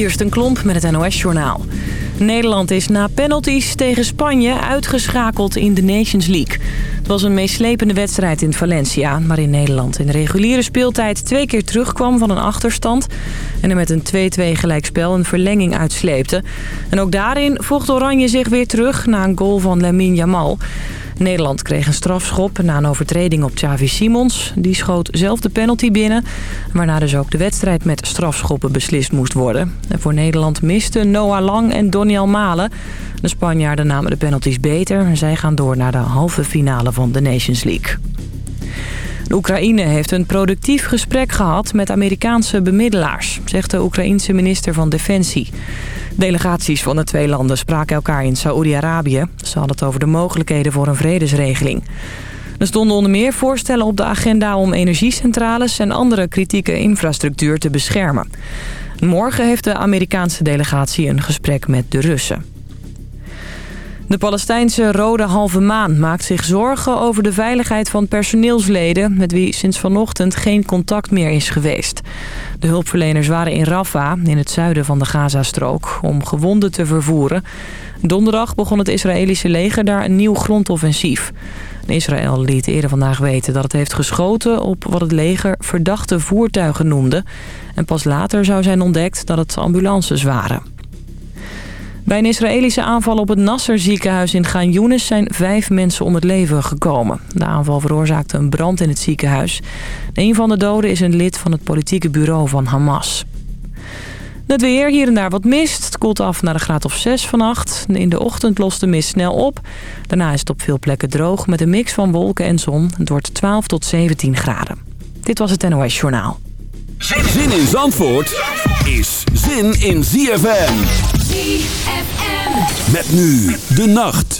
Kirsten Klomp met het NOS-journaal. Nederland is na penalties tegen Spanje uitgeschakeld in de Nations League. Het was een meeslepende wedstrijd in Valencia... waarin Nederland in de reguliere speeltijd twee keer terugkwam van een achterstand... en er met een 2-2 gelijkspel een verlenging uitsleepte. En ook daarin vocht Oranje zich weer terug na een goal van Lamine Yamal... Nederland kreeg een strafschop na een overtreding op Xavi Simons. Die schoot zelf de penalty binnen, waarna dus ook de wedstrijd met strafschoppen beslist moest worden. En voor Nederland misten Noah Lang en Doniel Malen. De Spanjaarden namen de penalties beter. Zij gaan door naar de halve finale van de Nations League. De Oekraïne heeft een productief gesprek gehad met Amerikaanse bemiddelaars, zegt de Oekraïense minister van Defensie. Delegaties van de twee landen spraken elkaar in Saoedi-Arabië. Ze hadden het over de mogelijkheden voor een vredesregeling. Er stonden onder meer voorstellen op de agenda om energiecentrales en andere kritieke infrastructuur te beschermen. Morgen heeft de Amerikaanse delegatie een gesprek met de Russen. De Palestijnse Rode Halve Maan maakt zich zorgen over de veiligheid van personeelsleden... met wie sinds vanochtend geen contact meer is geweest. De hulpverleners waren in Rafah, in het zuiden van de Gazastrook, om gewonden te vervoeren. Donderdag begon het Israëlische leger daar een nieuw grondoffensief. Israël liet eerder vandaag weten dat het heeft geschoten op wat het leger verdachte voertuigen noemde. En pas later zou zijn ontdekt dat het ambulances waren. Bij een Israëlische aanval op het Nasser ziekenhuis in Gaan Younes zijn vijf mensen om het leven gekomen. De aanval veroorzaakte een brand in het ziekenhuis. Een van de doden is een lid van het politieke bureau van Hamas. Het weer, hier en daar wat mist. Het koelt af naar de graad of 6 vannacht. In de ochtend lost de mist snel op. Daarna is het op veel plekken droog met een mix van wolken en zon. Het wordt 12 tot 17 graden. Dit was het NOS Journaal. Zin in Zandvoort is zin in ZFM. ZFM. Met nu de nacht.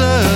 dat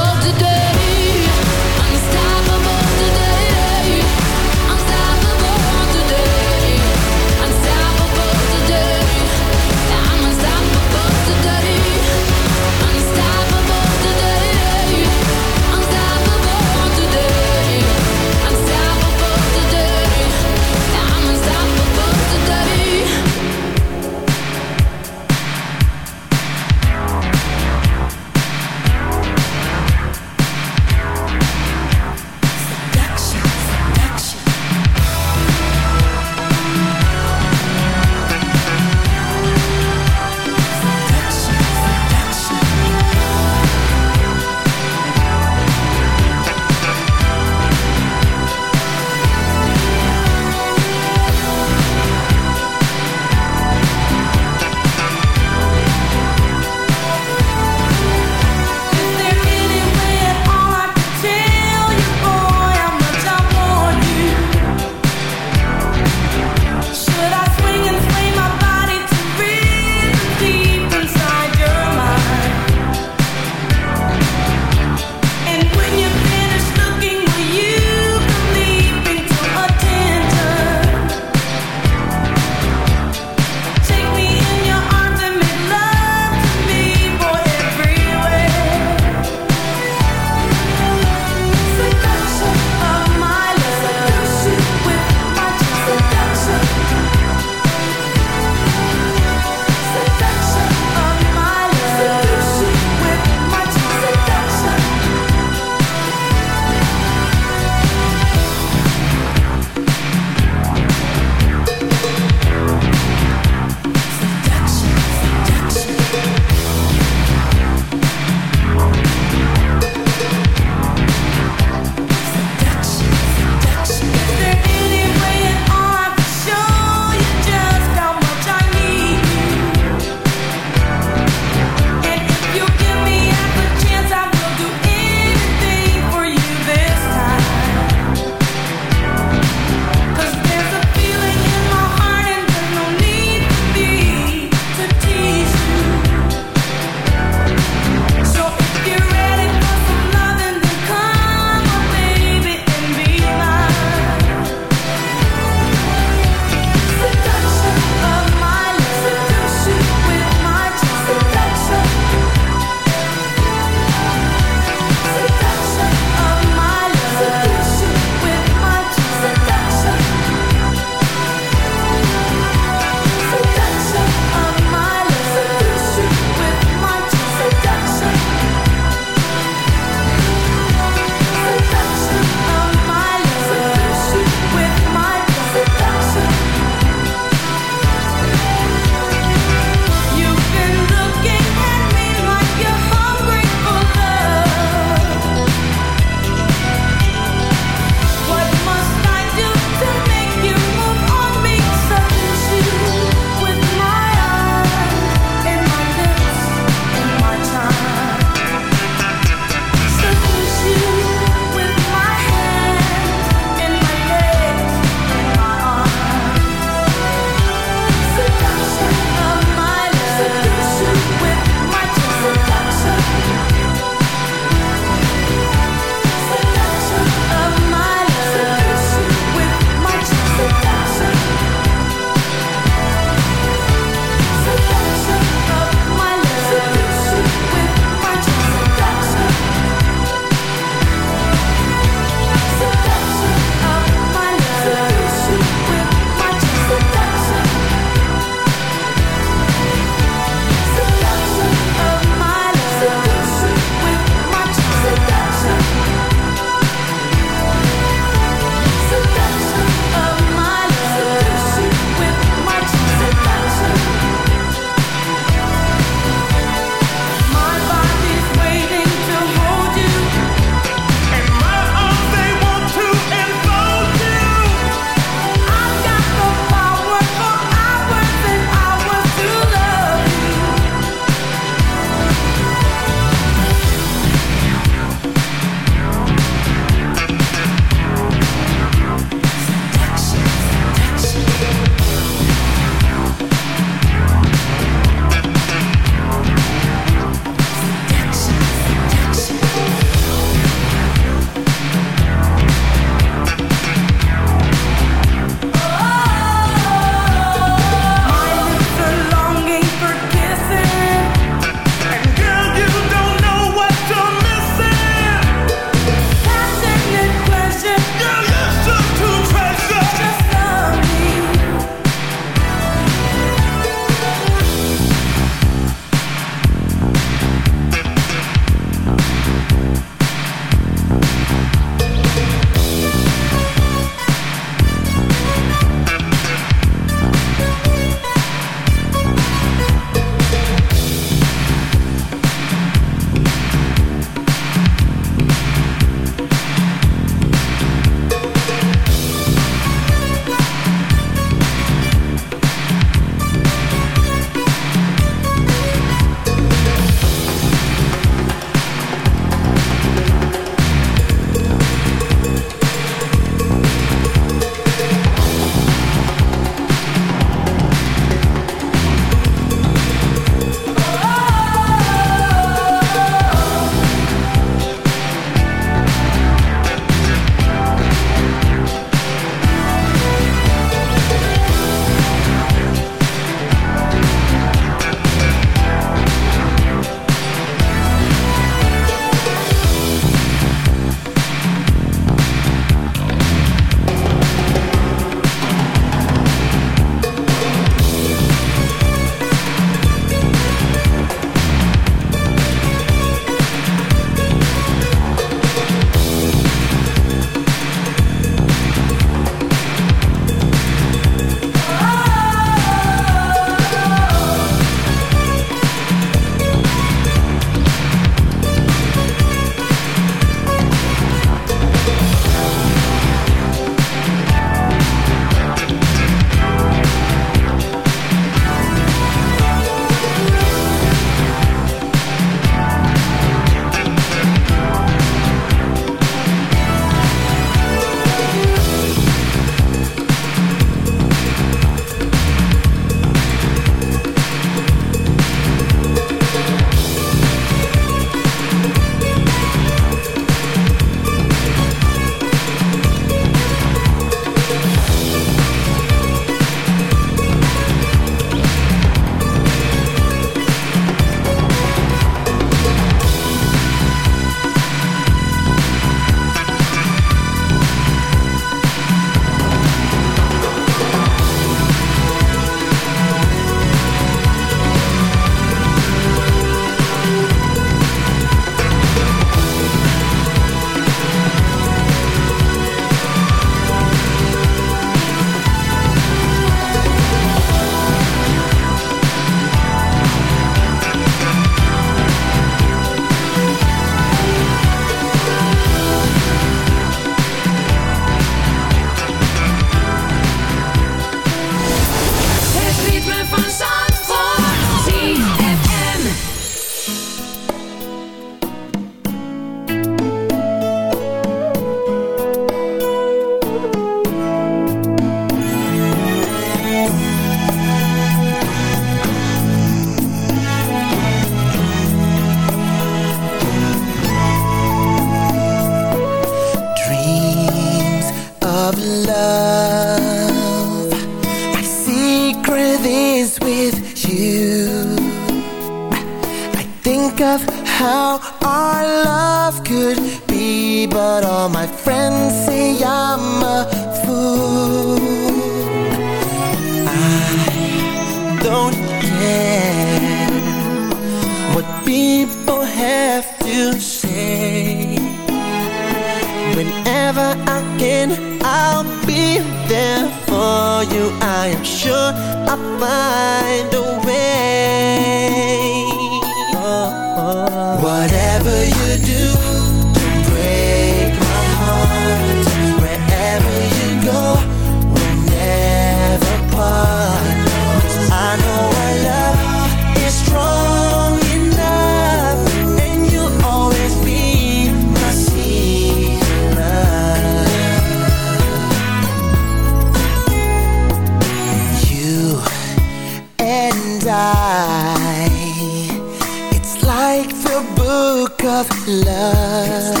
love.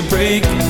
The break